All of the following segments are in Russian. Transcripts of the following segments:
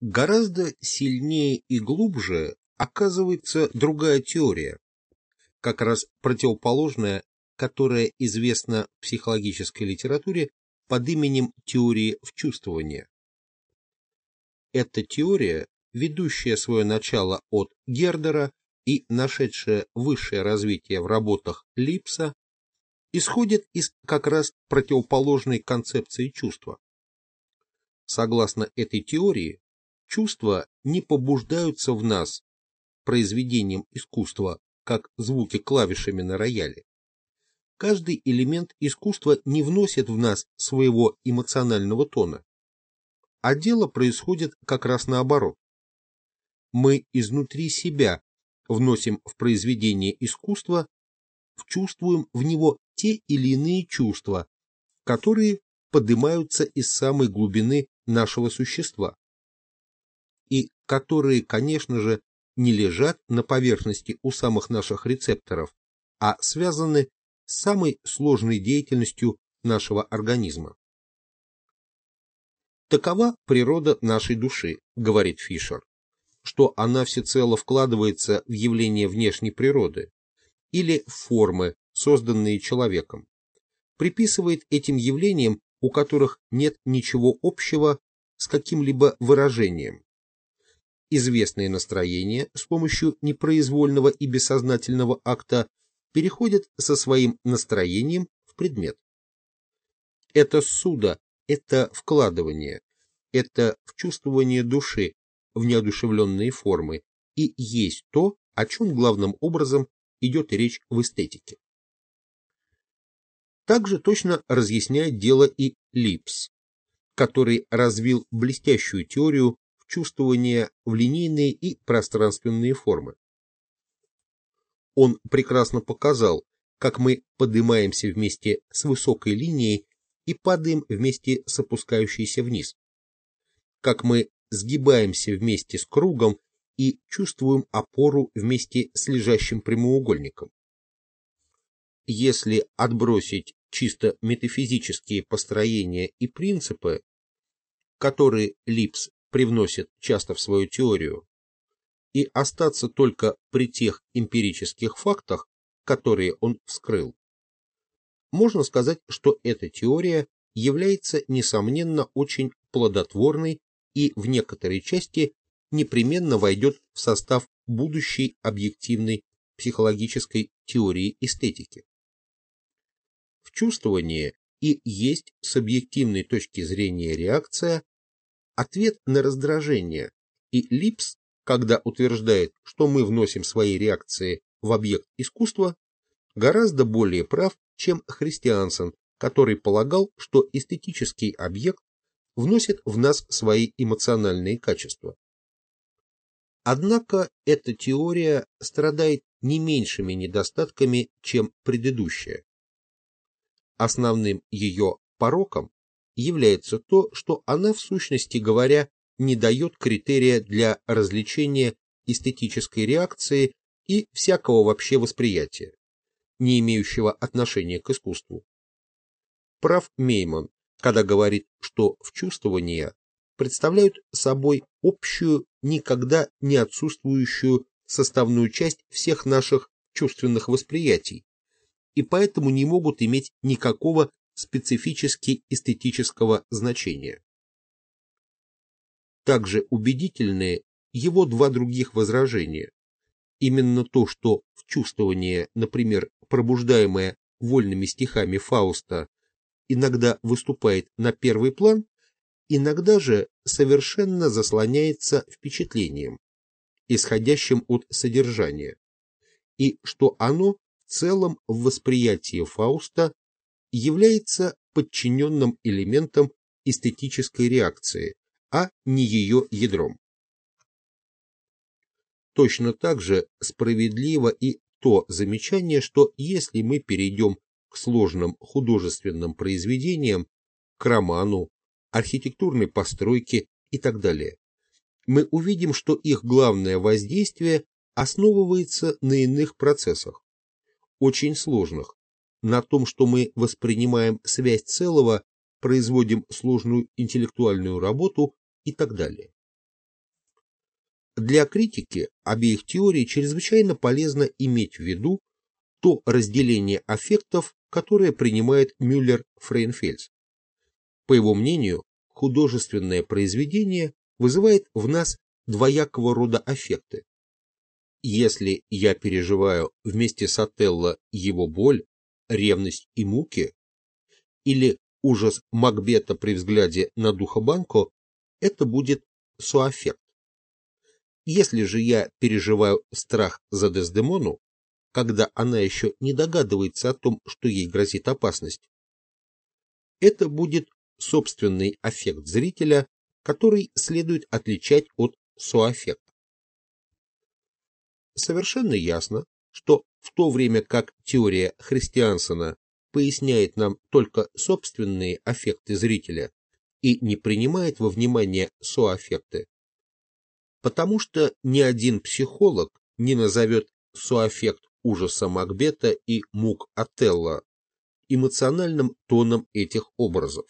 Гораздо сильнее и глубже оказывается другая теория, как раз противоположная, которая известна в психологической литературе под именем теории вчувствования. Эта теория, ведущая свое начало от Гердера и нашедшая высшее развитие в работах Липса, исходит из как раз противоположной концепции чувства. Согласно этой теории, чувства не побуждаются в нас произведением искусства, как звуки клавишами на рояле. Каждый элемент искусства не вносит в нас своего эмоционального тона. А дело происходит как раз наоборот. Мы изнутри себя вносим в произведение искусства, вчувствуем в него те или иные чувства, которые поднимаются из самой глубины нашего существа и которые, конечно же, не лежат на поверхности у самых наших рецепторов, а связаны с самой сложной деятельностью нашего организма. Такова природа нашей души, говорит Фишер, что она всецело вкладывается в явления внешней природы или в формы, созданные человеком, приписывает этим явлениям, у которых нет ничего общего с каким-либо выражением, известные настроения с помощью непроизвольного и бессознательного акта переходят со своим настроением в предмет. Это суда, это вкладывание, это вчувствование души в неодушевленные формы и есть то, о чем главным образом идет речь в эстетике. Также точно разъясняет дело и Липс, который развил блестящую теорию чувствования в линейные и пространственные формы. Он прекрасно показал, как мы поднимаемся вместе с высокой линией и падаем вместе с опускающейся вниз, как мы сгибаемся вместе с кругом и чувствуем опору вместе с лежащим прямоугольником. Если отбросить чисто метафизические построения и принципы, которые Липс привносит часто в свою теорию, и остаться только при тех эмпирических фактах, которые он вскрыл. Можно сказать, что эта теория является, несомненно, очень плодотворной и в некоторой части непременно войдет в состав будущей объективной психологической теории эстетики. В чувствовании и есть с объективной точки зрения реакция ответ на раздражение, и Липс, когда утверждает, что мы вносим свои реакции в объект искусства, гораздо более прав, чем Христиансен, который полагал, что эстетический объект вносит в нас свои эмоциональные качества. Однако эта теория страдает не меньшими недостатками, чем предыдущая. Основным ее пороком является то, что она, в сущности говоря, не дает критерия для развлечения эстетической реакции и всякого вообще восприятия, не имеющего отношения к искусству. Прав Мейман, когда говорит, что в чувствования представляют собой общую, никогда не отсутствующую составную часть всех наших чувственных восприятий, и поэтому не могут иметь никакого специфически эстетического значения. Также убедительны его два других возражения. Именно то, что в чувствование, например, пробуждаемое вольными стихами Фауста, иногда выступает на первый план, иногда же совершенно заслоняется впечатлением, исходящим от содержания, и что оно в целом в восприятии Фауста является подчиненным элементом эстетической реакции, а не ее ядром. Точно так же справедливо и то замечание, что если мы перейдем к сложным художественным произведениям, к роману, архитектурной постройке и так далее, мы увидим, что их главное воздействие основывается на иных процессах, очень сложных, на том, что мы воспринимаем связь целого, производим сложную интеллектуальную работу и так далее. Для критики обеих теорий чрезвычайно полезно иметь в виду то разделение аффектов, которое принимает Мюллер-Фрейнфельс. По его мнению, художественное произведение вызывает в нас двоякого рода аффекты. Если я переживаю вместе с Отелло его боль, ревность и муки, или ужас Макбета при взгляде на Духобанко, это будет суаффект. Если же я переживаю страх за Дездемону, когда она еще не догадывается о том, что ей грозит опасность, это будет собственный аффект зрителя, который следует отличать от соаффекта. Совершенно ясно, что в то время как теория Христиансона поясняет нам только собственные аффекты зрителя и не принимает во внимание соаффекты, потому что ни один психолог не назовет соаффект ужаса Макбета и мук Отелло эмоциональным тоном этих образов.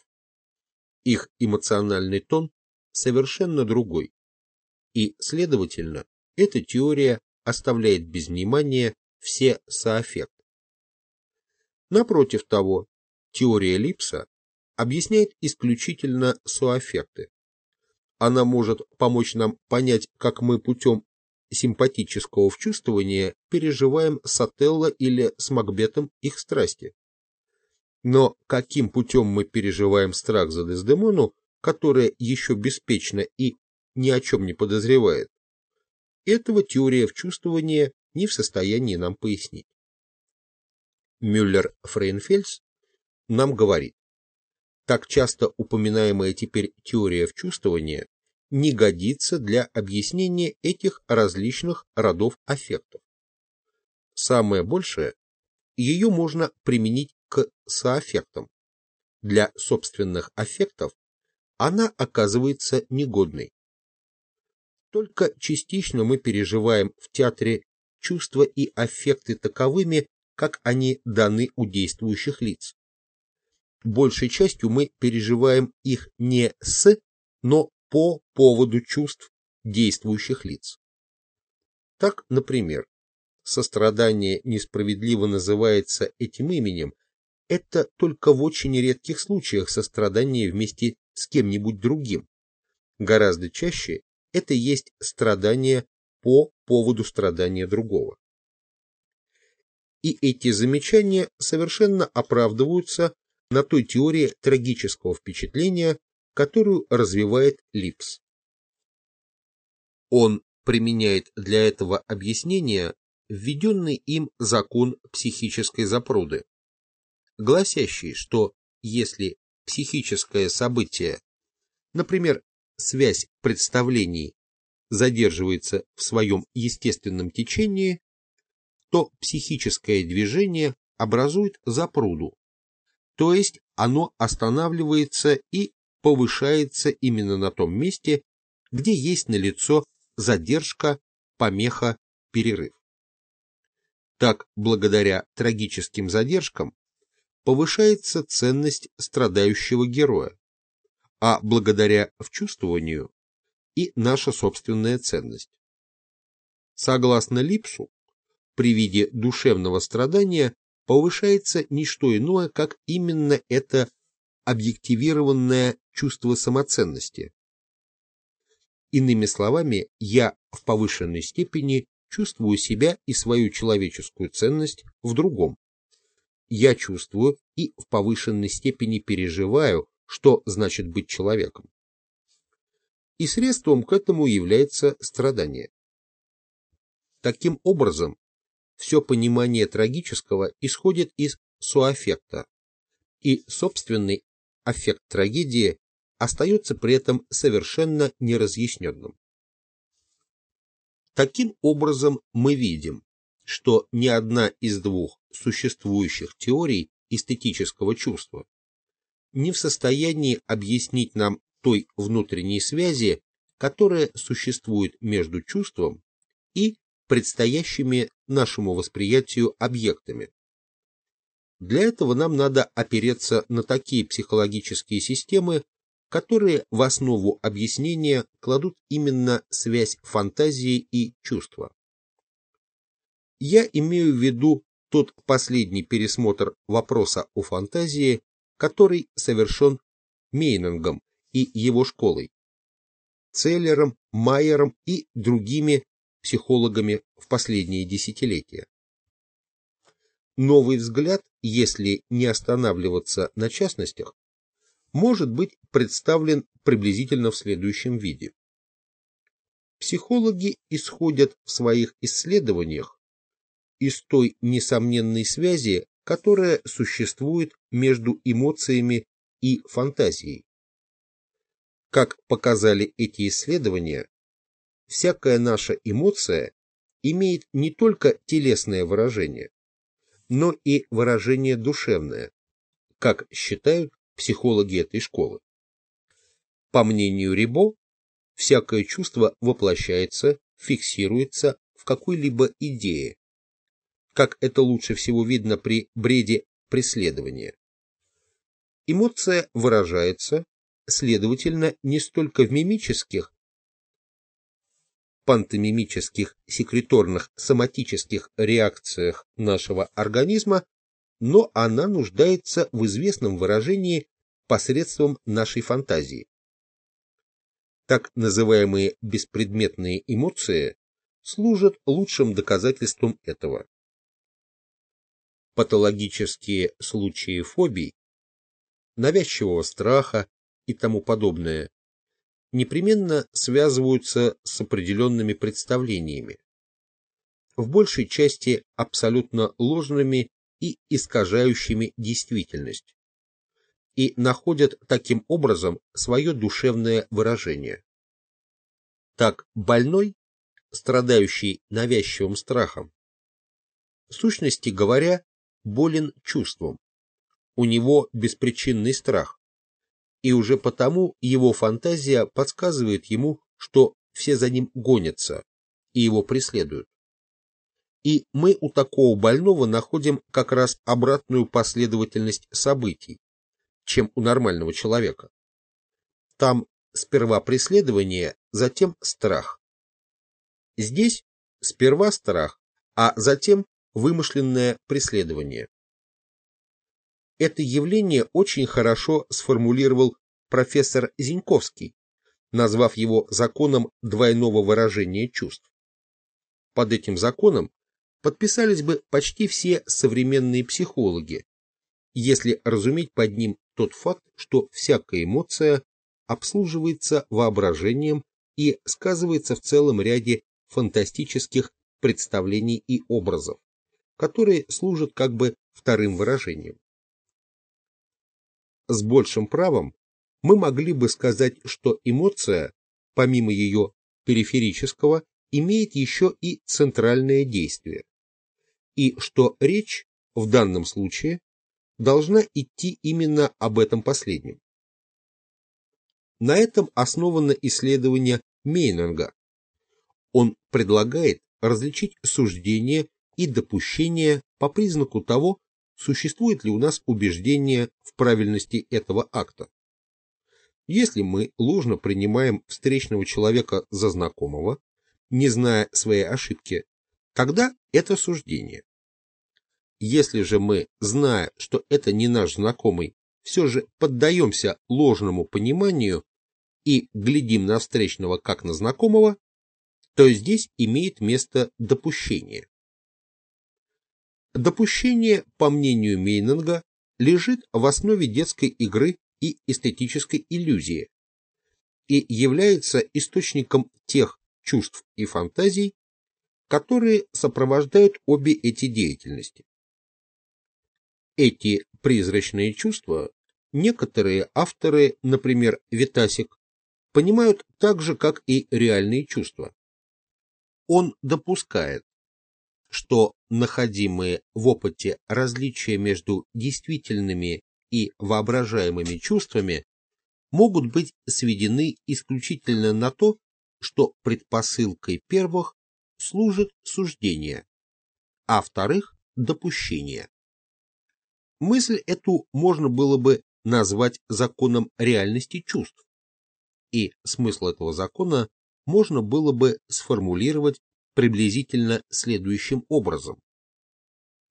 Их эмоциональный тон совершенно другой, и, следовательно, эта теория оставляет без внимания все соаффекты. Напротив того, теория Липса объясняет исключительно соаффекты. Она может помочь нам понять, как мы путем симпатического вчувствования переживаем с Отелло или с Макбетом их страсти. Но каким путем мы переживаем страх за Дездемону, которая еще беспечна и ни о чем не подозревает, этого теория вчувствования не в состоянии нам пояснить. Мюллер-Фрейнфельс нам говорит, так часто упоминаемая теперь теория вчувствования не годится для объяснения этих различных родов аффектов. Самое большее, ее можно применить к соаффектам. Для собственных аффектов она оказывается негодной. Только частично мы переживаем в театре чувства и аффекты таковыми, как они даны у действующих лиц. Большей частью мы переживаем их не с, но по поводу чувств действующих лиц. Так, например, сострадание несправедливо называется этим именем, это только в очень редких случаях сострадание вместе с кем-нибудь другим. Гораздо чаще это есть страдание по поводу страдания другого. И эти замечания совершенно оправдываются на той теории трагического впечатления, которую развивает Липс. Он применяет для этого объяснения введенный им закон психической запруды, гласящий, что если психическое событие, например, связь представлений, задерживается в своем естественном течении, то психическое движение образует запруду, то есть оно останавливается и повышается именно на том месте, где есть налицо задержка, помеха, перерыв. Так, благодаря трагическим задержкам, повышается ценность страдающего героя, а благодаря вчувствованию и наша собственная ценность. Согласно Липсу, при виде душевного страдания повышается не что иное, как именно это объективированное чувство самоценности. Иными словами, я в повышенной степени чувствую себя и свою человеческую ценность в другом. Я чувствую и в повышенной степени переживаю, что значит быть человеком. И средством к этому является страдание. Таким образом, все понимание трагического исходит из суаффекта, и собственный аффект трагедии остается при этом совершенно неразъясненным. Таким образом, мы видим, что ни одна из двух существующих теорий эстетического чувства не в состоянии объяснить нам той внутренней связи, которая существует между чувством и предстоящими нашему восприятию объектами. Для этого нам надо опереться на такие психологические системы, которые в основу объяснения кладут именно связь фантазии и чувства. Я имею в виду тот последний пересмотр вопроса о фантазии, который совершен Мейнингом и его школой, Целлером, Майером и другими психологами в последние десятилетия. Новый взгляд, если не останавливаться на частностях, может быть представлен приблизительно в следующем виде. Психологи исходят в своих исследованиях из той несомненной связи, которая существует между эмоциями и фантазией. Как показали эти исследования, всякая наша эмоция имеет не только телесное выражение, но и выражение душевное, как считают психологи этой школы. По мнению Рибо, всякое чувство воплощается, фиксируется в какой-либо идее, как это лучше всего видно при бреде преследования. Эмоция выражается, следовательно, не столько в мимических, пантомимических, секреторных, соматических реакциях нашего организма, но она нуждается в известном выражении посредством нашей фантазии. Так называемые беспредметные эмоции служат лучшим доказательством этого. Патологические случаи фобий, навязчивого страха и тому подобное непременно связываются с определенными представлениями, в большей части абсолютно ложными и искажающими действительность, и находят таким образом свое душевное выражение. Так больной, страдающий навязчивым страхом, в сущности говоря, болен чувством, у него беспричинный страх, и уже потому его фантазия подсказывает ему, что все за ним гонятся и его преследуют. И мы у такого больного находим как раз обратную последовательность событий, чем у нормального человека. Там сперва преследование, затем страх. Здесь сперва страх, а затем вымышленное преследование. Это явление очень хорошо сформулировал профессор Зиньковский, назвав его законом двойного выражения чувств. Под этим законом подписались бы почти все современные психологи, если разуметь под ним тот факт, что всякая эмоция обслуживается воображением и сказывается в целом ряде фантастических представлений и образов, которые служат как бы вторым выражением. С большим правом мы могли бы сказать, что эмоция, помимо ее периферического, имеет еще и центральное действие, и что речь в данном случае должна идти именно об этом последнем. На этом основано исследование Мейнинга. Он предлагает различить суждение и допущение по признаку того, существует ли у нас убеждение в правильности этого акта. Если мы ложно принимаем встречного человека за знакомого, не зная своей ошибки, тогда это суждение. Если же мы, зная, что это не наш знакомый, все же поддаемся ложному пониманию и глядим на встречного как на знакомого, то здесь имеет место допущение. Допущение, по мнению Мейнинга, лежит в основе детской игры и эстетической иллюзии и является источником тех чувств и фантазий, которые сопровождают обе эти деятельности. Эти призрачные чувства некоторые авторы, например, Витасик, понимают так же, как и реальные чувства. Он допускает, что находимые в опыте различия между действительными и воображаемыми чувствами могут быть сведены исключительно на то, что предпосылкой первых служит суждение, а вторых – допущение. Мысль эту можно было бы назвать законом реальности чувств. И смысл этого закона можно было бы сформулировать приблизительно следующим образом.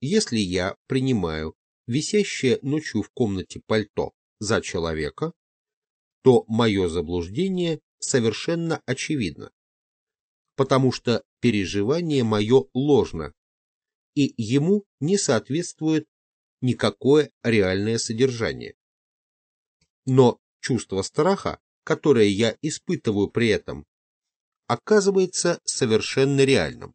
Если я принимаю висящее ночью в комнате пальто за человека, то мое заблуждение совершенно очевидно, потому что переживание мое ложно, и ему не соответствует никакое реальное содержание. Но чувство страха, которое я испытываю при этом, оказывается совершенно реальным.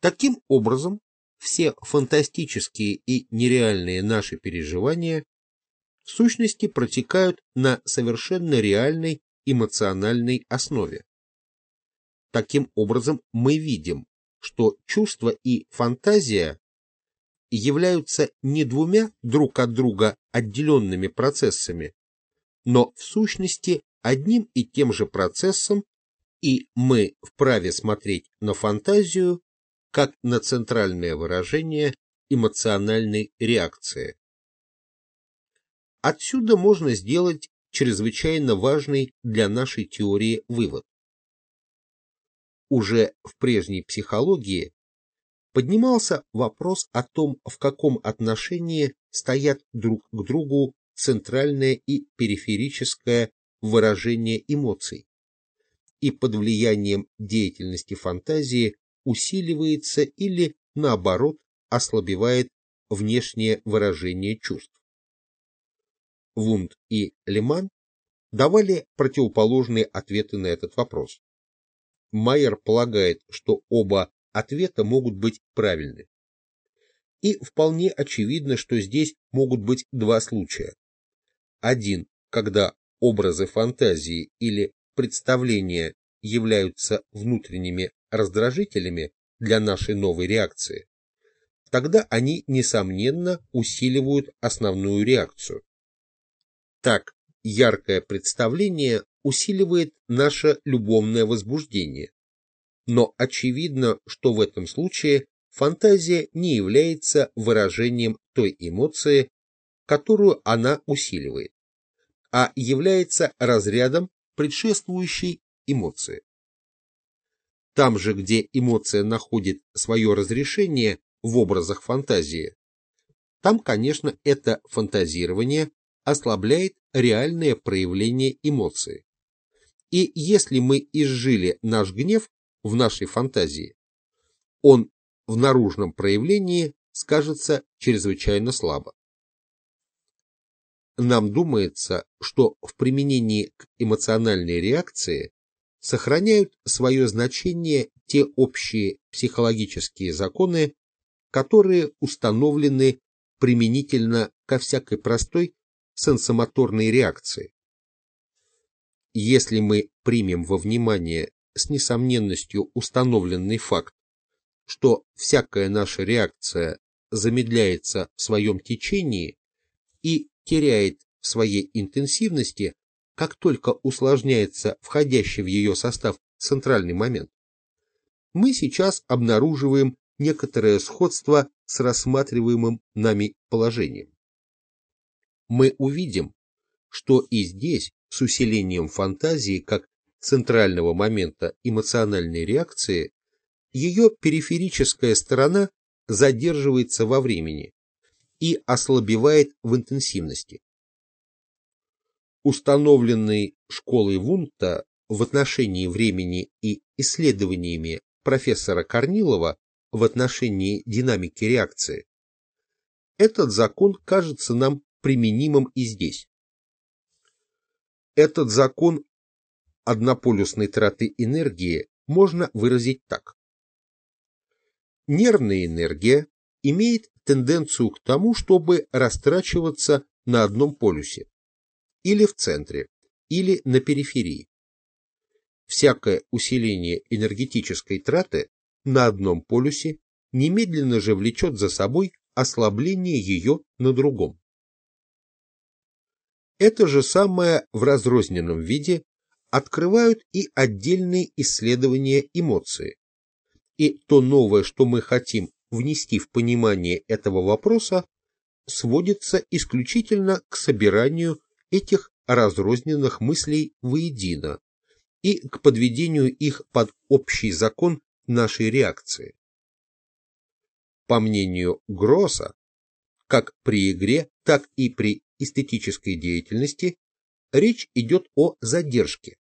Таким образом, все фантастические и нереальные наши переживания в сущности протекают на совершенно реальной эмоциональной основе. Таким образом, мы видим, что чувство и фантазия являются не двумя друг от друга отделенными процессами, но в сущности одним и тем же процессом, и мы вправе смотреть на фантазию как на центральное выражение эмоциональной реакции. Отсюда можно сделать чрезвычайно важный для нашей теории вывод. Уже в прежней психологии поднимался вопрос о том, в каком отношении стоят друг к другу центральное и периферическое выражение эмоций, и под влиянием деятельности фантазии усиливается или, наоборот, ослабевает внешнее выражение чувств. Вунд и Леман давали противоположные ответы на этот вопрос. Майер полагает, что оба ответа могут быть правильны. И вполне очевидно, что здесь могут быть два случая. Один, когда образы фантазии или представления являются внутренними раздражителями для нашей новой реакции, тогда они, несомненно, усиливают основную реакцию. Так, яркое представление усиливает наше любовное возбуждение, но очевидно, что в этом случае фантазия не является выражением той эмоции, которую она усиливает, а является разрядом предшествующей эмоции. Там же, где эмоция находит свое разрешение в образах фантазии, там, конечно, это фантазирование ослабляет реальное проявление эмоции. И если мы изжили наш гнев в нашей фантазии, он в наружном проявлении скажется чрезвычайно слабо. Нам думается, что в применении к эмоциональной реакции сохраняют свое значение те общие психологические законы, которые установлены применительно ко всякой простой сенсомоторной реакции. Если мы примем во внимание с несомненностью установленный факт, что всякая наша реакция замедляется в своем течении и теряет в своей интенсивности как только усложняется входящий в ее состав центральный момент, мы сейчас обнаруживаем некоторое сходство с рассматриваемым нами положением. Мы увидим, что и здесь с усилением фантазии как центрального момента эмоциональной реакции ее периферическая сторона задерживается во времени и ослабевает в интенсивности установленный школой Вунта в отношении времени и исследованиями профессора Корнилова в отношении динамики реакции, этот закон кажется нам применимым и здесь. Этот закон однополюсной траты энергии можно выразить так. Нервная энергия имеет тенденцию к тому, чтобы растрачиваться на одном полюсе или в центре, или на периферии. Всякое усиление энергетической траты на одном полюсе немедленно же влечет за собой ослабление ее на другом. Это же самое в разрозненном виде открывают и отдельные исследования эмоции. И то новое, что мы хотим внести в понимание этого вопроса, сводится исключительно к собиранию этих разрозненных мыслей воедино и к подведению их под общий закон нашей реакции. По мнению Гросса, как при игре, так и при эстетической деятельности речь идет о задержке,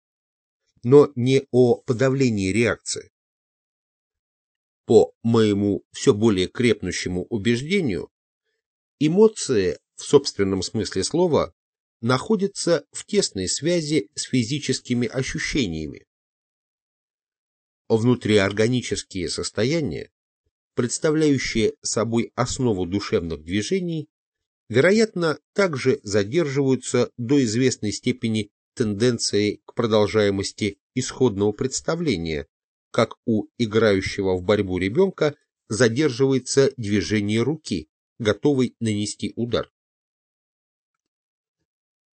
но не о подавлении реакции. По моему все более крепнущему убеждению, эмоции в собственном смысле слова находятся в тесной связи с физическими ощущениями. Внутриорганические состояния, представляющие собой основу душевных движений, вероятно, также задерживаются до известной степени тенденцией к продолжаемости исходного представления, как у играющего в борьбу ребенка задерживается движение руки, готовой нанести удар.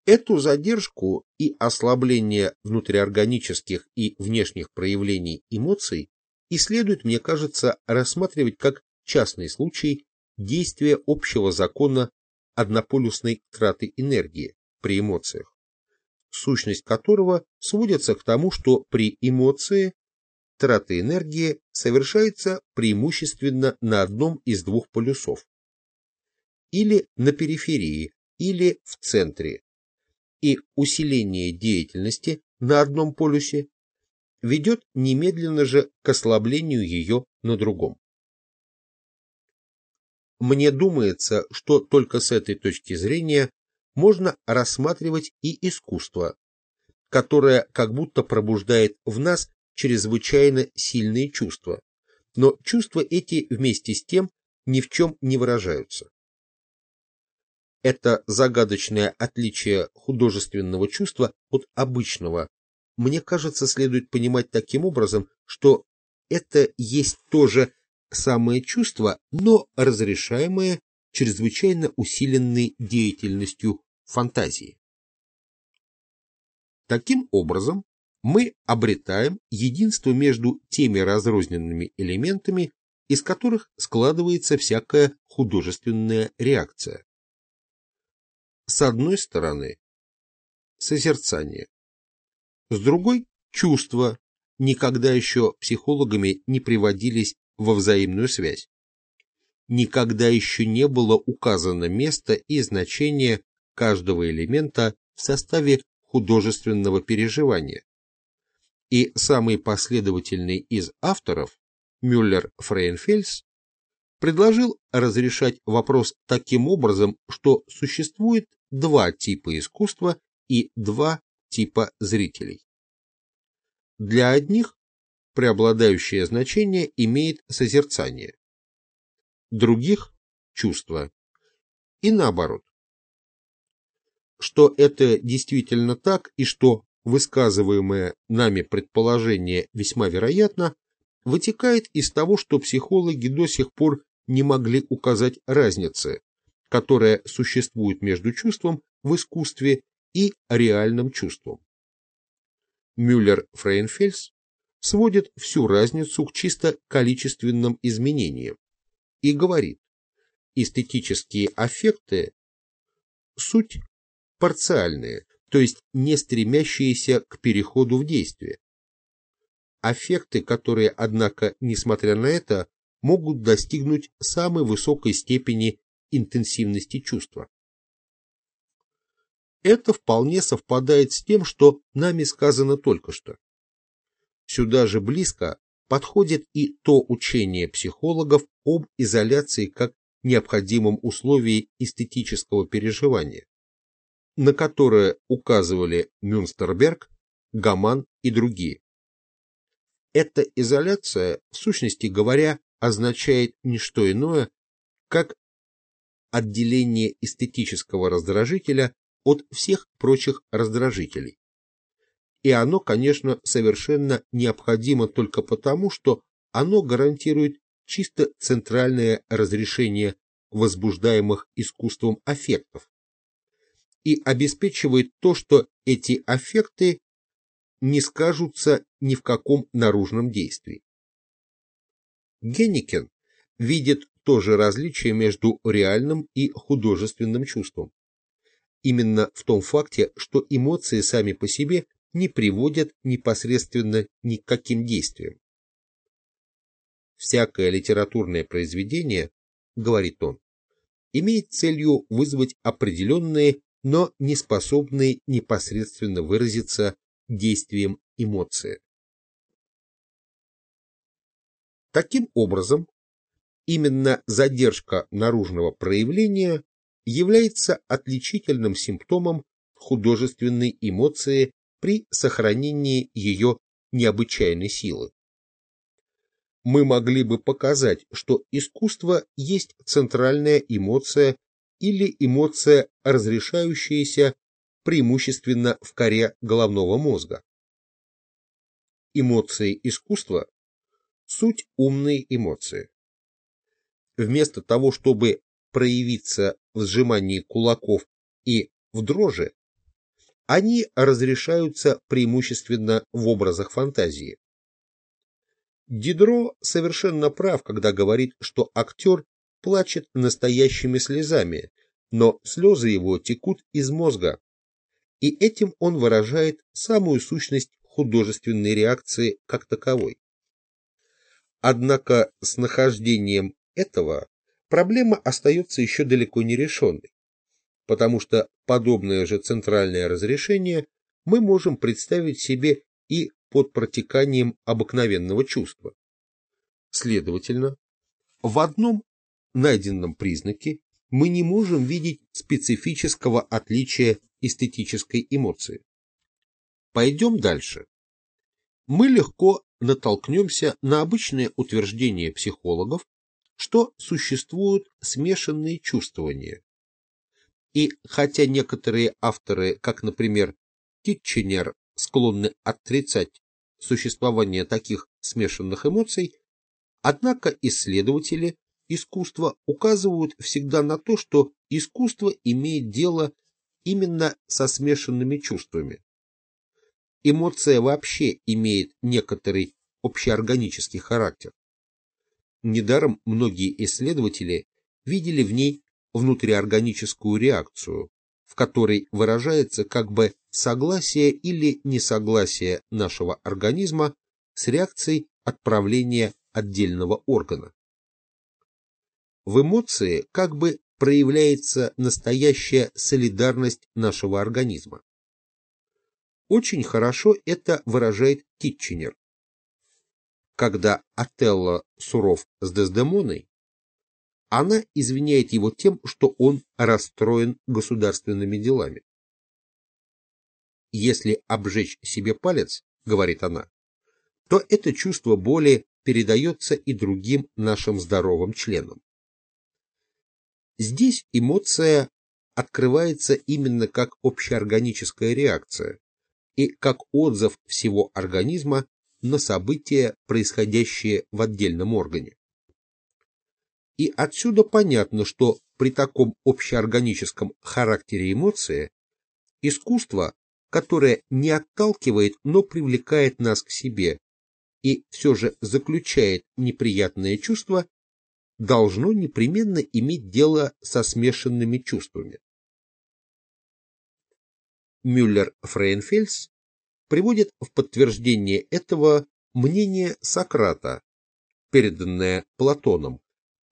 Эту задержку и ослабление внутриорганических и внешних проявлений эмоций и следует, мне кажется, рассматривать как частный случай действия общего закона однополюсной траты энергии при эмоциях, сущность которого сводится к тому, что при эмоции трата энергии совершается преимущественно на одном из двух полюсов, или на периферии, или в центре, и усиление деятельности на одном полюсе ведет немедленно же к ослаблению ее на другом. Мне думается, что только с этой точки зрения можно рассматривать и искусство, которое как будто пробуждает в нас чрезвычайно сильные чувства, но чувства эти вместе с тем ни в чем не выражаются. Это загадочное отличие художественного чувства от обычного, мне кажется, следует понимать таким образом, что это есть тоже самое чувство, но разрешаемое чрезвычайно усиленной деятельностью фантазии. Таким образом, мы обретаем единство между теми разрозненными элементами, из которых складывается всякая художественная реакция. С одной стороны, созерцание, с другой – чувства, никогда еще психологами не приводились во взаимную связь. Никогда еще не было указано место и значение каждого элемента в составе художественного переживания. И самый последовательный из авторов, Мюллер Фрейнфельс, предложил разрешать вопрос таким образом, что существует два типа искусства и два типа зрителей. Для одних преобладающее значение имеет созерцание, других – чувство, и наоборот. Что это действительно так и что высказываемое нами предположение весьма вероятно, вытекает из того, что психологи до сих пор не могли указать разницы, которая существует между чувством в искусстве и реальным чувством. Мюллер-Фрейнфельс сводит всю разницу к чисто количественным изменениям и говорит, эстетические аффекты – суть парциальные, то есть не стремящиеся к переходу в действие. Аффекты, которые, однако, несмотря на это, могут достигнуть самой высокой степени интенсивности чувства. Это вполне совпадает с тем, что нами сказано только что. Сюда же близко подходит и то учение психологов об изоляции как необходимом условии эстетического переживания, на которое указывали Мюнстерберг, Гаман и другие. Эта изоляция, в сущности говоря, означает не что иное, как отделение эстетического раздражителя от всех прочих раздражителей. И оно, конечно, совершенно необходимо только потому, что оно гарантирует чисто центральное разрешение возбуждаемых искусством аффектов и обеспечивает то, что эти аффекты не скажутся ни в каком наружном действии. Генникен видит то же различие между реальным и художественным чувством. Именно в том факте, что эмоции сами по себе не приводят непосредственно ни к каким действиям. Всякое литературное произведение, говорит он, имеет целью вызвать определенные, но не способные непосредственно выразиться действием эмоции. Таким образом, именно задержка наружного проявления является отличительным симптомом художественной эмоции при сохранении ее необычайной силы. Мы могли бы показать, что искусство есть центральная эмоция или эмоция, разрешающаяся преимущественно в коре головного мозга. Эмоции искусства – суть умные эмоции. Вместо того, чтобы проявиться в сжимании кулаков и в дрожи, они разрешаются преимущественно в образах фантазии. Дидро совершенно прав, когда говорит, что актер плачет настоящими слезами, но слезы его текут из мозга, и этим он выражает самую сущность художественной реакции как таковой. Однако с нахождением этого проблема остается еще далеко не решенной, потому что подобное же центральное разрешение мы можем представить себе и под протеканием обыкновенного чувства. Следовательно, в одном найденном признаке мы не можем видеть специфического отличия эстетической эмоции. Пойдем дальше. Мы легко натолкнемся на обычное утверждение психологов, что существуют смешанные чувствования. И хотя некоторые авторы, как, например, Китченер, склонны отрицать существование таких смешанных эмоций, однако исследователи искусства указывают всегда на то, что искусство имеет дело именно со смешанными чувствами. Эмоция вообще имеет некоторый общеорганический характер. Недаром многие исследователи видели в ней внутриорганическую реакцию, в которой выражается как бы согласие или несогласие нашего организма с реакцией отправления отдельного органа. В эмоции как бы проявляется настоящая солидарность нашего организма. Очень хорошо это выражает Китченер. Когда Отелло суров с Дездемоной, она извиняет его тем, что он расстроен государственными делами. Если обжечь себе палец, говорит она, то это чувство боли передается и другим нашим здоровым членам. Здесь эмоция открывается именно как общеорганическая реакция и как отзыв всего организма на события, происходящие в отдельном органе. И отсюда понятно, что при таком общеорганическом характере эмоции искусство, которое не отталкивает, но привлекает нас к себе и все же заключает неприятное чувство, должно непременно иметь дело со смешанными чувствами. Мюллер-Фрейнфельс приводит в подтверждение этого мнение Сократа, переданное Платоном,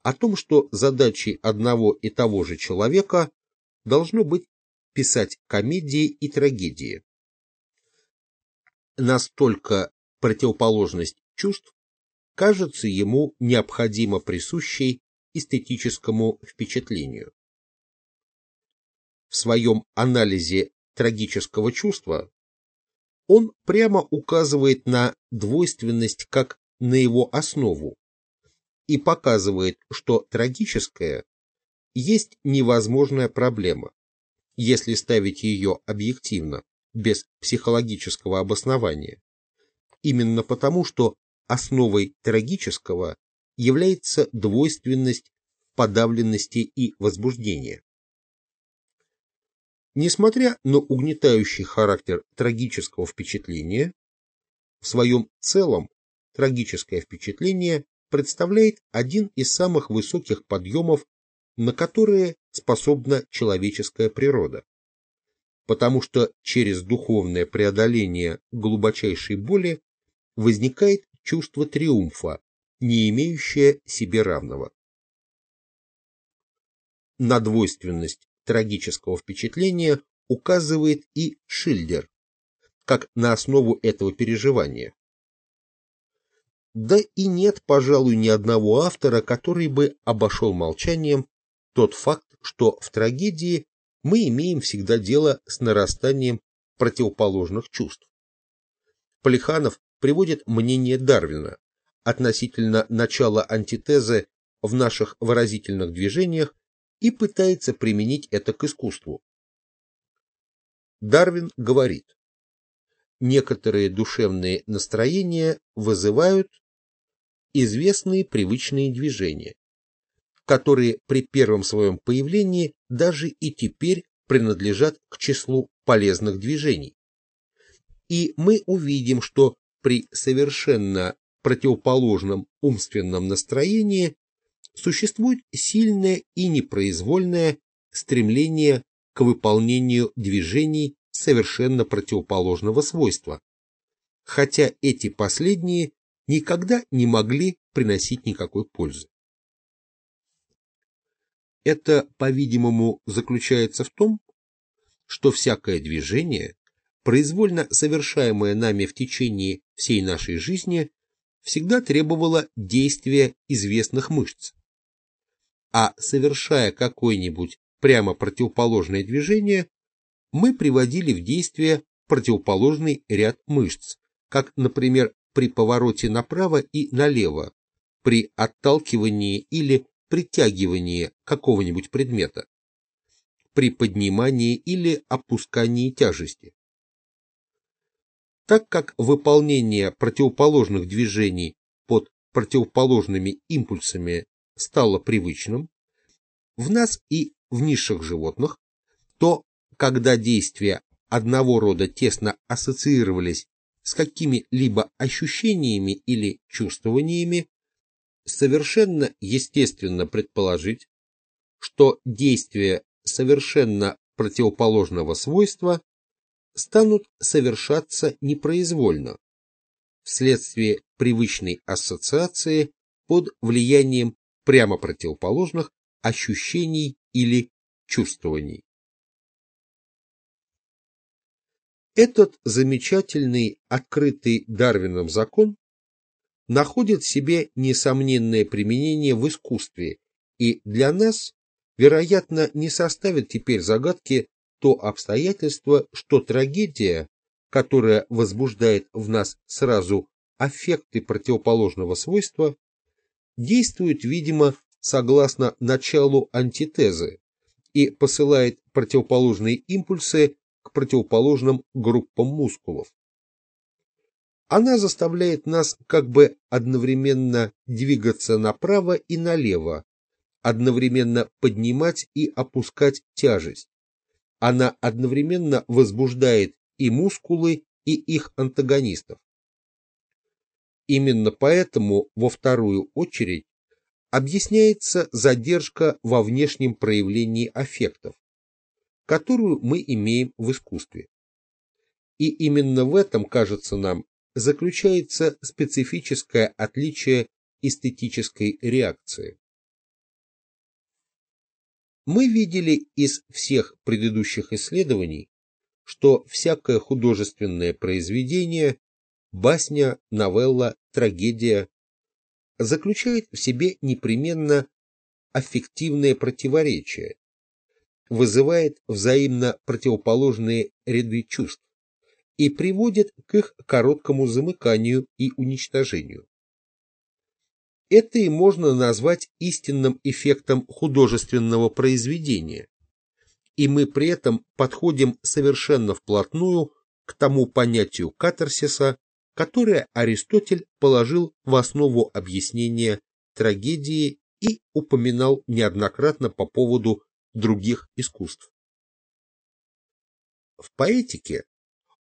о том, что задачей одного и того же человека должно быть писать комедии и трагедии. Настолько противоположность чувств кажется ему необходимо присущей эстетическому впечатлению. В своем анализе трагического чувства он прямо указывает на двойственность как на его основу и показывает, что трагическое есть невозможная проблема, если ставить ее объективно, без психологического обоснования. Именно потому, что основой трагического является двойственность подавленности и возбуждения. Несмотря на угнетающий характер трагического впечатления, в своем целом трагическое впечатление представляет один из самых высоких подъемов, на которые способна человеческая природа. Потому что через духовное преодоление глубочайшей боли возникает чувство триумфа, не имеющее себе равного. На двойственность трагического впечатления указывает и Шильдер, как на основу этого переживания. Да и нет, пожалуй, ни одного автора, который бы обошел молчанием тот факт, что в трагедии мы имеем всегда дело с нарастанием противоположных чувств. Плеханов приводит мнение Дарвина относительно начала антитезы в наших выразительных движениях и пытается применить это к искусству. Дарвин говорит, некоторые душевные настроения вызывают известные привычные движения, которые при первом своем появлении даже и теперь принадлежат к числу полезных движений. И мы увидим, что при совершенно противоположном умственном настроении существует сильное и непроизвольное стремление к выполнению движений совершенно противоположного свойства, хотя эти последние никогда не могли приносить никакой пользы. Это, по-видимому, заключается в том, что всякое движение, произвольно совершаемое нами в течение всей нашей жизни, всегда требовало действия известных мышц. А совершая какое-нибудь прямо противоположное движение, мы приводили в действие противоположный ряд мышц, как, например, при повороте направо и налево, при отталкивании или притягивании какого-нибудь предмета, при поднимании или опускании тяжести. Так как выполнение противоположных движений под противоположными импульсами стало привычным, в нас и в низших животных, то, когда действия одного рода тесно ассоциировались с какими-либо ощущениями или чувствованиями, совершенно естественно предположить, что действия совершенно противоположного свойства станут совершаться непроизвольно, вследствие привычной ассоциации под влиянием прямо противоположных ощущений или чувствований. Этот замечательный, открытый Дарвином закон находит себе несомненное применение в искусстве, и для нас, вероятно, не составит теперь загадки то обстоятельство, что трагедия, которая возбуждает в нас сразу аффекты противоположного свойства, действует, видимо, согласно началу антитезы и посылает противоположные импульсы к противоположным группам мускулов. Она заставляет нас как бы одновременно двигаться направо и налево, одновременно поднимать и опускать тяжесть. Она одновременно возбуждает и мускулы, и их антагонистов. Именно поэтому во вторую очередь объясняется задержка во внешнем проявлении аффектов, которую мы имеем в искусстве. И именно в этом, кажется нам, заключается специфическое отличие эстетической реакции. Мы видели из всех предыдущих исследований, что всякое художественное произведение, басня, новелла, трагедия, заключает в себе непременно аффективное противоречие, вызывает взаимно противоположные ряды чувств и приводит к их короткому замыканию и уничтожению. Это и можно назвать истинным эффектом художественного произведения, и мы при этом подходим совершенно вплотную к тому понятию катарсиса, которое Аристотель положил в основу объяснения трагедии и упоминал неоднократно по поводу других искусств. В поэтике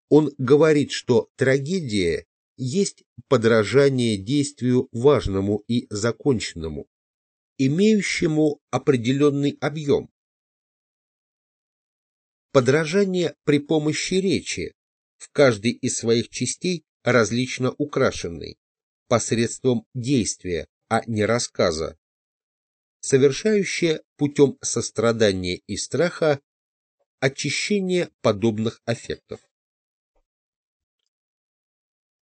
он говорит, что трагедия есть подражание действию важному и законченному, имеющему определенный объем. Подражание при помощи речи, в каждой из своих частей различно украшенной, посредством действия, а не рассказа, совершающее путем сострадания и страха очищение подобных аффектов.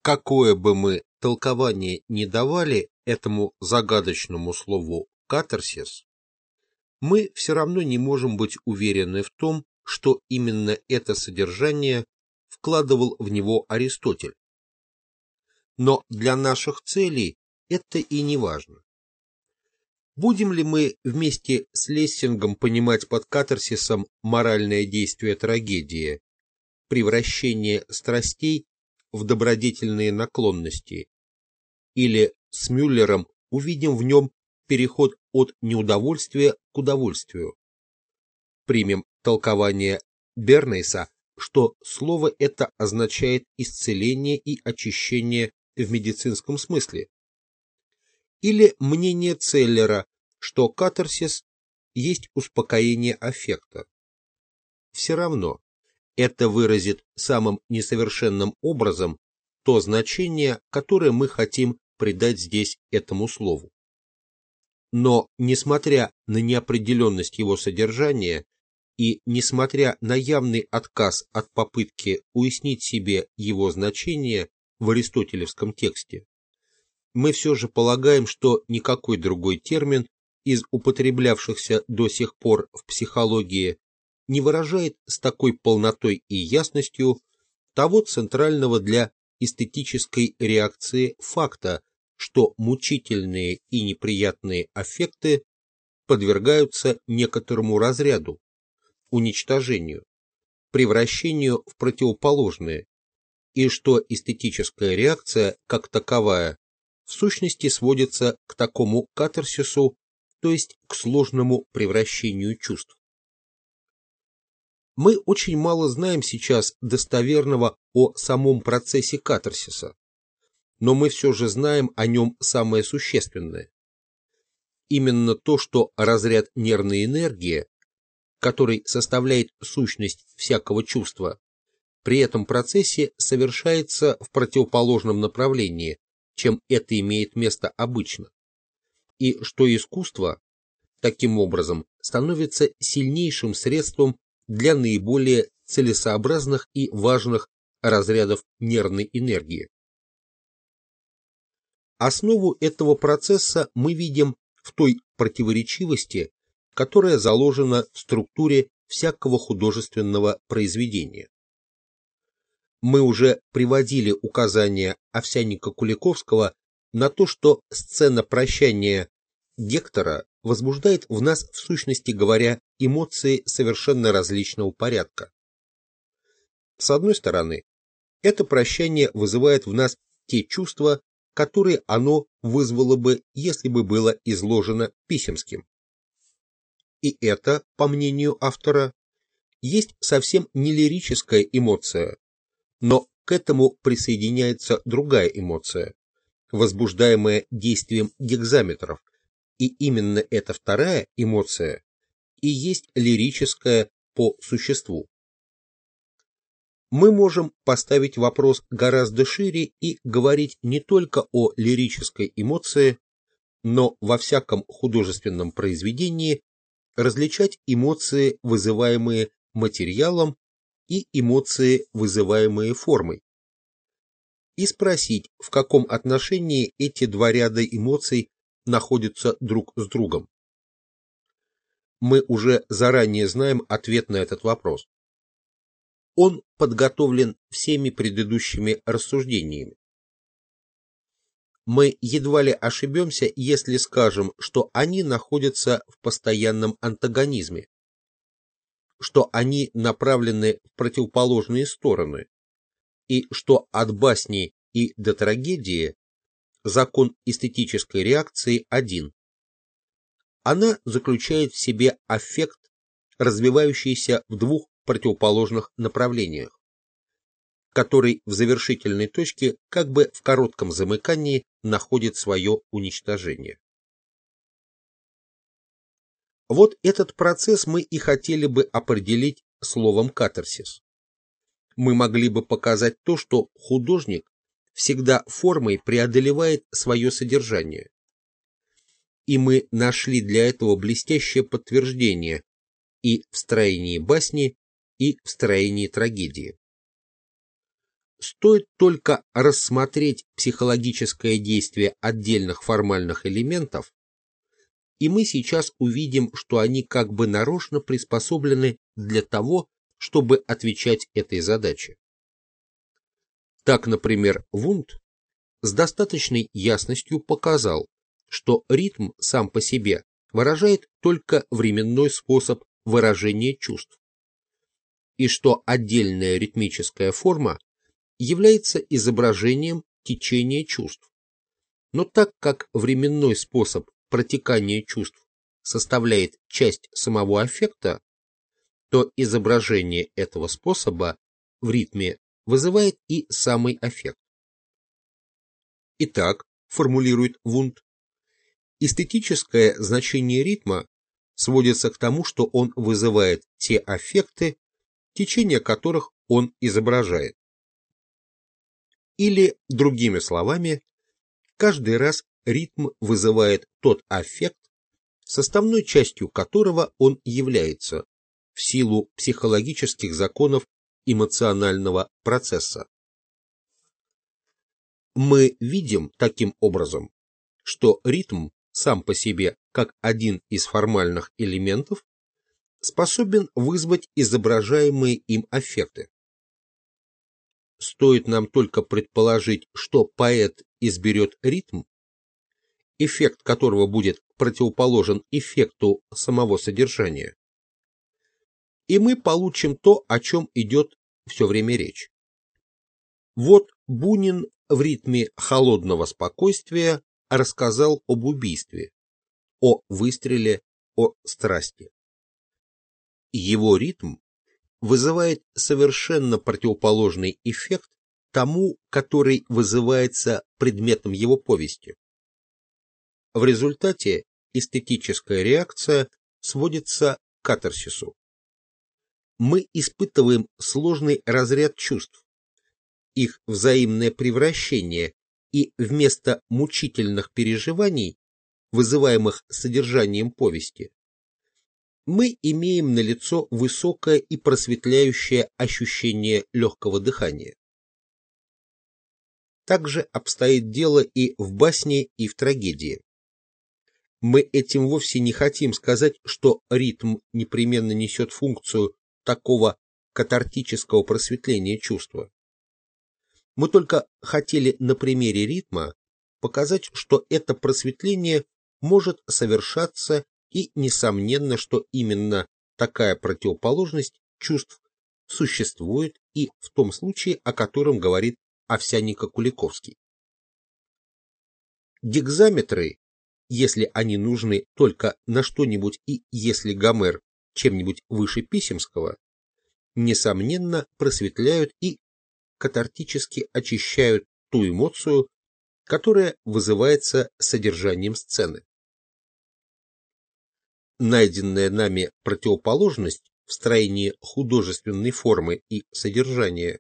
Какое бы мы толкование ни давали этому загадочному слову «катарсис», мы все равно не можем быть уверены в том, что именно это содержание вкладывал в него Аристотель. Но для наших целей это и не важно. Будем ли мы вместе с Лессингом понимать под катарсисом моральное действие трагедии, превращение страстей в добродетельные наклонности, или с Мюллером увидим в нем переход от неудовольствия к удовольствию? Примем толкование Бернейса, что слово это означает исцеление и очищение в медицинском смысле, или мнение Целлера, что катарсис есть успокоение аффекта. Все равно это выразит самым несовершенным образом то значение, которое мы хотим придать здесь этому слову. Но, несмотря на неопределенность его содержания и несмотря на явный отказ от попытки уяснить себе его значение в аристотелевском тексте, мы все же полагаем, что никакой другой термин из употреблявшихся до сих пор в психологии не выражает с такой полнотой и ясностью того центрального для эстетической реакции факта, что мучительные и неприятные аффекты подвергаются некоторому разряду, уничтожению, превращению в противоположные, и что эстетическая реакция, как таковая, в сущности сводится к такому катарсису, то есть к сложному превращению чувств. Мы очень мало знаем сейчас достоверного о самом процессе катарсиса, но мы все же знаем о нем самое существенное. Именно то, что разряд нервной энергии, который составляет сущность всякого чувства, при этом процессе совершается в противоположном направлении, чем это имеет место обычно, и что искусство, таким образом, становится сильнейшим средством для наиболее целесообразных и важных разрядов нервной энергии. Основу этого процесса мы видим в той противоречивости, которая заложена в структуре всякого художественного произведения мы уже приводили указания Овсянника Куликовского на то, что сцена прощания Гектора возбуждает в нас, в сущности говоря, эмоции совершенно различного порядка. С одной стороны, это прощание вызывает в нас те чувства, которые оно вызвало бы, если бы было изложено Писемским. И это, по мнению автора, есть совсем не лирическая эмоция, но к этому присоединяется другая эмоция, возбуждаемая действием гекзаметров, и именно эта вторая эмоция и есть лирическая по существу. Мы можем поставить вопрос гораздо шире и говорить не только о лирической эмоции, но во всяком художественном произведении различать эмоции, вызываемые материалом и эмоции, вызываемые формой. И спросить, в каком отношении эти два ряда эмоций находятся друг с другом. Мы уже заранее знаем ответ на этот вопрос. Он подготовлен всеми предыдущими рассуждениями. Мы едва ли ошибемся, если скажем, что они находятся в постоянном антагонизме, что они направлены в противоположные стороны, и что от басни и до трагедии закон эстетической реакции один. Она заключает в себе аффект, развивающийся в двух противоположных направлениях. который в завершительной точке как бы в коротком замыкании находит свое уничтожение. Вот этот процесс мы и хотели бы определить словом катарсис. Мы могли бы показать то, что художник всегда формой преодолевает свое содержание. И мы нашли для этого блестящее подтверждение и в строении басни, и в строении трагедии. Стоит только рассмотреть психологическое действие отдельных формальных элементов, и мы сейчас увидим, что они как бы нарочно приспособлены для того, чтобы отвечать этой задаче. Так, например, Вунд с достаточной ясностью показал, что ритм сам по себе выражает только временной способ выражения чувств, и что отдельная ритмическая форма является изображением течения чувств. Но так как временной способ протекания чувств составляет часть самого аффекта, то изображение этого способа в ритме вызывает и самый аффект. Итак, формулирует Вунд, эстетическое значение ритма сводится к тому, что он вызывает те аффекты, течение которых он изображает. Или, другими словами, каждый раз ритм вызывает тот аффект, составной частью которого он является в силу психологических законов эмоционального процесса. Мы видим таким образом, что ритм сам по себе, как один из формальных элементов, способен вызвать изображаемые им аффекты. Стоит нам только предположить, что поэт изберет ритм, эффект которого будет противоположен эффекту самого содержания, и мы получим то, о чем идет все время речь. Вот Бунин в ритме холодного спокойствия рассказал об убийстве, о выстреле, о страсти. Его ритм вызывает совершенно противоположный эффект тому, который вызывается предметом его повести. В результате эстетическая реакция сводится к катарсису. Мы испытываем сложный разряд чувств, их взаимное превращение и вместо мучительных переживаний, вызываемых содержанием повести, мы имеем налицо высокое и просветляющее ощущение легкого дыхания. Также обстоит дело и в басне, и в трагедии. Мы этим вовсе не хотим сказать, что ритм непременно несет функцию такого катартического просветления чувства. Мы только хотели на примере ритма показать, что это просветление может совершаться и несомненно, что именно такая противоположность чувств существует и в том случае, о котором говорит Овсянника-Куликовский. Гекзаметры, если они нужны только на что-нибудь и если Гомер чем-нибудь выше Писемского, несомненно просветляют и катартически очищают ту эмоцию, которая вызывается содержанием сцены найденная нами противоположность в строении художественной формы и содержания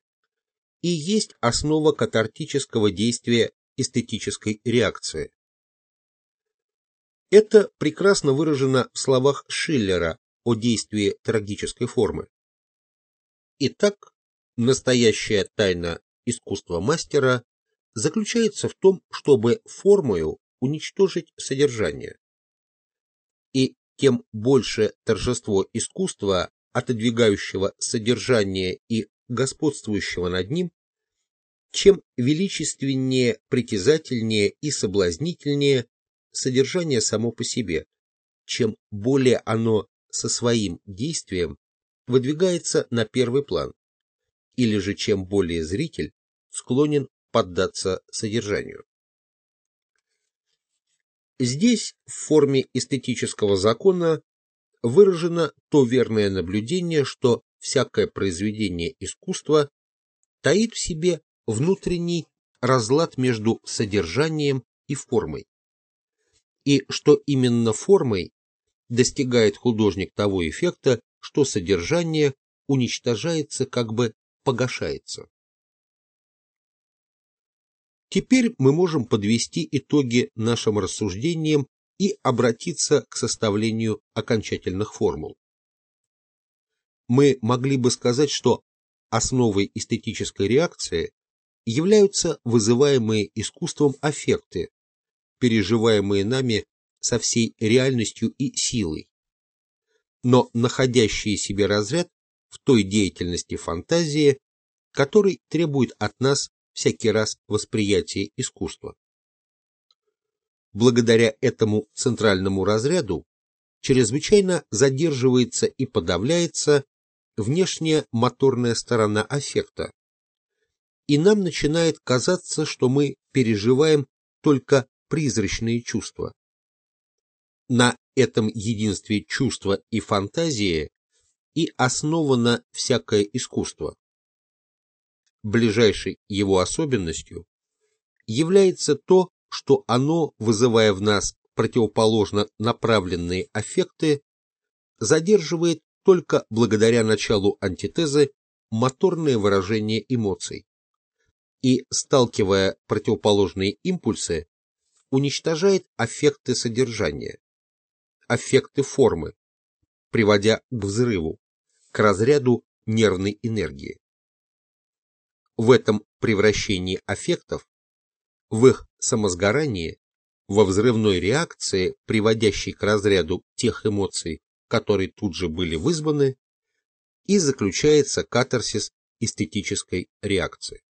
и есть основа катартического действия эстетической реакции. Это прекрасно выражено в словах Шиллера о действии трагической формы. Итак, настоящая тайна искусства мастера заключается в том, чтобы формою уничтожить содержание. И тем больше торжество искусства, отодвигающего содержание и господствующего над ним, чем величественнее, притязательнее и соблазнительнее содержание само по себе, чем более оно со своим действием выдвигается на первый план, или же чем более зритель склонен поддаться содержанию. Здесь в форме эстетического закона выражено то верное наблюдение, что всякое произведение искусства таит в себе внутренний разлад между содержанием и формой. И что именно формой достигает художник того эффекта, что содержание уничтожается, как бы погашается. Теперь мы можем подвести итоги нашим рассуждениям и обратиться к составлению окончательных формул. Мы могли бы сказать, что основой эстетической реакции являются вызываемые искусством аффекты, переживаемые нами со всей реальностью и силой, но находящие себе разряд в той деятельности фантазии, который требует от нас всякий раз восприятие искусства. Благодаря этому центральному разряду чрезвычайно задерживается и подавляется внешняя моторная сторона аффекта, и нам начинает казаться, что мы переживаем только призрачные чувства. На этом единстве чувства и фантазии и основано всякое искусство. Ближайшей его особенностью является то, что оно, вызывая в нас противоположно направленные аффекты, задерживает только благодаря началу антитезы моторные выражения эмоций. И, сталкивая противоположные импульсы, уничтожает аффекты содержания, аффекты формы, приводя к взрыву, к разряду нервной энергии. В этом превращении аффектов, в их самосгорании, во взрывной реакции, приводящей к разряду тех эмоций, которые тут же были вызваны, и заключается катарсис эстетической реакции.